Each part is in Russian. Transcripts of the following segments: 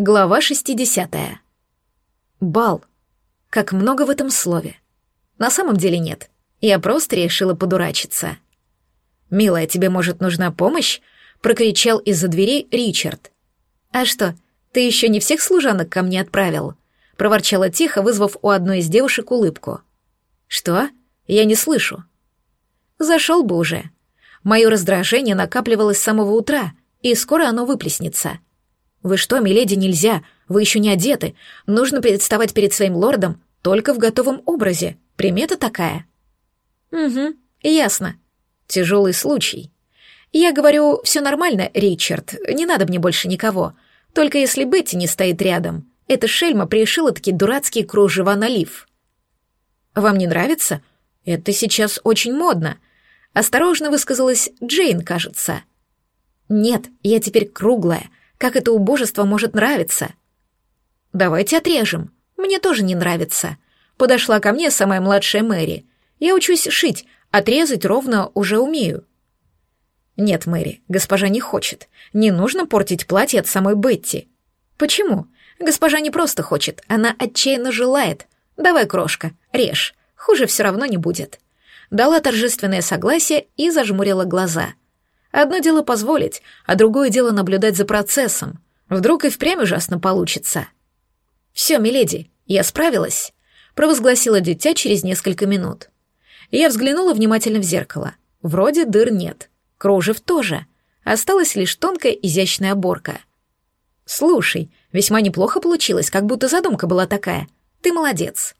Глава 60. Бал. Как много в этом слове. На самом деле нет. Я просто решила подурачиться. «Милая, тебе, может, нужна помощь?» — прокричал из-за двери Ричард. «А что, ты еще не всех служанок ко мне отправил?» — проворчала тихо, вызвав у одной из девушек улыбку. «Что? Я не слышу». «Зашел бы уже». Мое раздражение накапливалось с самого утра, и скоро оно выплеснется. «Вы что, миледи, нельзя, вы еще не одеты. Нужно представать перед своим лордом только в готовом образе. Примета такая». «Угу, ясно. Тяжелый случай». «Я говорю, все нормально, Ричард, не надо мне больше никого. Только если Бетти не стоит рядом. Эта шельма пришила такие дурацкие кружева на лиф». «Вам не нравится? Это сейчас очень модно», — осторожно высказалась Джейн, кажется. «Нет, я теперь круглая, как это убожество может нравиться? Давайте отрежем. Мне тоже не нравится. Подошла ко мне самая младшая Мэри. Я учусь шить, отрезать ровно уже умею. Нет, Мэри, госпожа не хочет. Не нужно портить платье от самой Бетти. Почему? Госпожа не просто хочет, она отчаянно желает. Давай, крошка, режь. Хуже все равно не будет. Дала торжественное согласие и зажмурила глаза — Одно дело позволить, а другое дело наблюдать за процессом. Вдруг и впрямь ужасно получится. «Все, миледи, я справилась», — провозгласила дитя через несколько минут. Я взглянула внимательно в зеркало. Вроде дыр нет. Кружев тоже. Осталась лишь тонкая изящная оборка. «Слушай, весьма неплохо получилось, как будто задумка была такая. Ты молодец».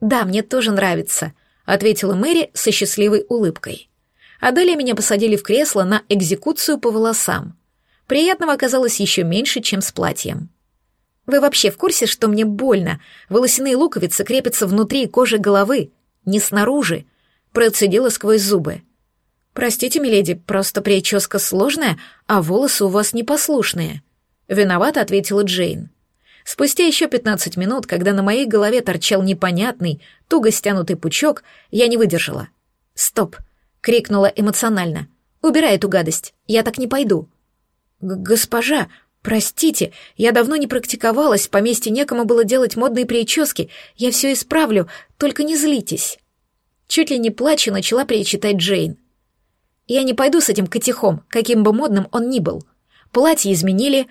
«Да, мне тоже нравится», — ответила Мэри со счастливой улыбкой а далее меня посадили в кресло на экзекуцию по волосам. Приятного оказалось еще меньше, чем с платьем. Вы вообще в курсе, что мне больно? Волосяные луковицы крепятся внутри кожи головы, не снаружи. Процедила сквозь зубы. Простите, миледи, просто прическа сложная, а волосы у вас непослушные. Виновато ответила Джейн. Спустя еще пятнадцать минут, когда на моей голове торчал непонятный, туго стянутый пучок, я не выдержала. Стоп крикнула эмоционально. «Убирай эту гадость, я так не пойду». «Госпожа, простите, я давно не практиковалась, в поместье некому было делать модные прически, я все исправлю, только не злитесь». Чуть ли не плача начала перечитать Джейн. «Я не пойду с этим котихом, каким бы модным он ни был. Платье изменили,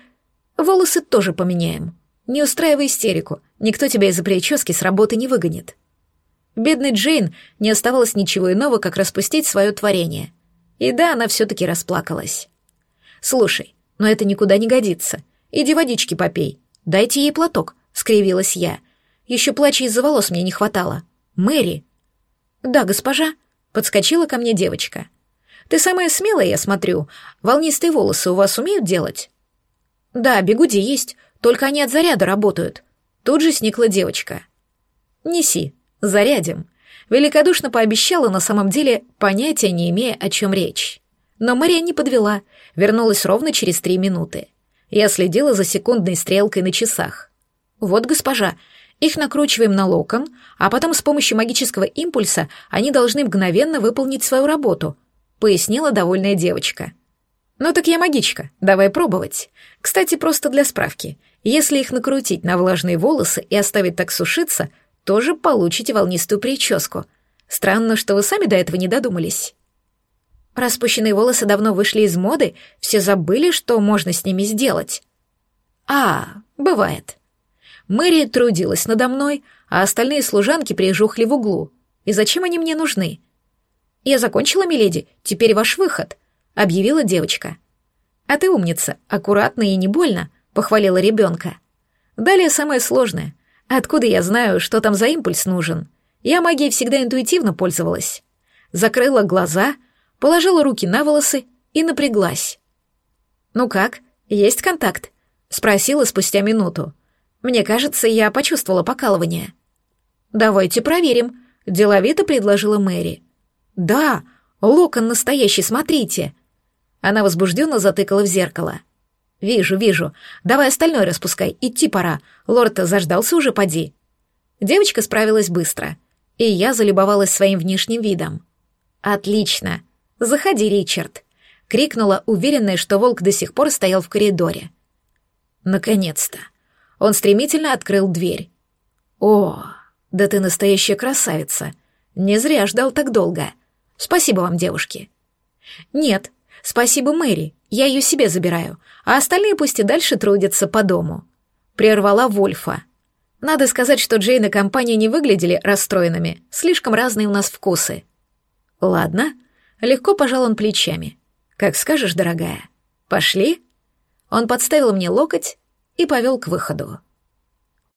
волосы тоже поменяем. Не устраивай истерику, никто тебя из-за прически с работы не выгонит». Бедной Джейн не оставалось ничего иного, как распустить свое творение. И да, она все-таки расплакалась. «Слушай, но это никуда не годится. Иди водички попей. Дайте ей платок», — скривилась я. «Еще плача из-за волос мне не хватало. Мэри». «Да, госпожа», — подскочила ко мне девочка. «Ты самая смелая, я смотрю. Волнистые волосы у вас умеют делать?» «Да, бегуди есть, только они от заряда работают». Тут же сникла девочка. «Неси», Зарядим. Великодушно пообещала, на самом деле понятия не имея, о чем речь. Но Мария не подвела, вернулась ровно через три минуты. Я следила за секундной стрелкой на часах. «Вот, госпожа, их накручиваем на локон, а потом с помощью магического импульса они должны мгновенно выполнить свою работу», — пояснила довольная девочка. «Ну так я магичка, давай пробовать. Кстати, просто для справки. Если их накрутить на влажные волосы и оставить так сушиться — тоже получите волнистую прическу. Странно, что вы сами до этого не додумались. Распущенные волосы давно вышли из моды, все забыли, что можно с ними сделать. А, бывает. Мэри трудилась надо мной, а остальные служанки прижухли в углу. И зачем они мне нужны? Я закончила, миледи, теперь ваш выход, объявила девочка. А ты умница, аккуратно и не больно, похвалила ребенка. Далее самое сложное — Откуда я знаю, что там за импульс нужен? Я магией всегда интуитивно пользовалась. Закрыла глаза, положила руки на волосы и напряглась. «Ну как, есть контакт?» — спросила спустя минуту. Мне кажется, я почувствовала покалывание. «Давайте проверим», — деловито предложила Мэри. «Да, локон настоящий, смотрите». Она возбужденно затыкала в зеркало. «Вижу, вижу. Давай остальное распускай, идти пора. Лорд заждался уже, поди». Девочка справилась быстро, и я залюбовалась своим внешним видом. «Отлично. Заходи, Ричард», — крикнула, уверенная, что волк до сих пор стоял в коридоре. Наконец-то. Он стремительно открыл дверь. О, да ты настоящая красавица. Не зря ждал так долго. Спасибо вам, девушки. Нет, спасибо Мэри. Я ее себе забираю, а остальные пусть и дальше трудятся по дому. Прервала Вольфа. Надо сказать, что Джейн и компания не выглядели расстроенными. Слишком разные у нас вкусы. Ладно. Легко пожал он плечами. Как скажешь, дорогая. Пошли? Он подставил мне локоть и повел к выходу.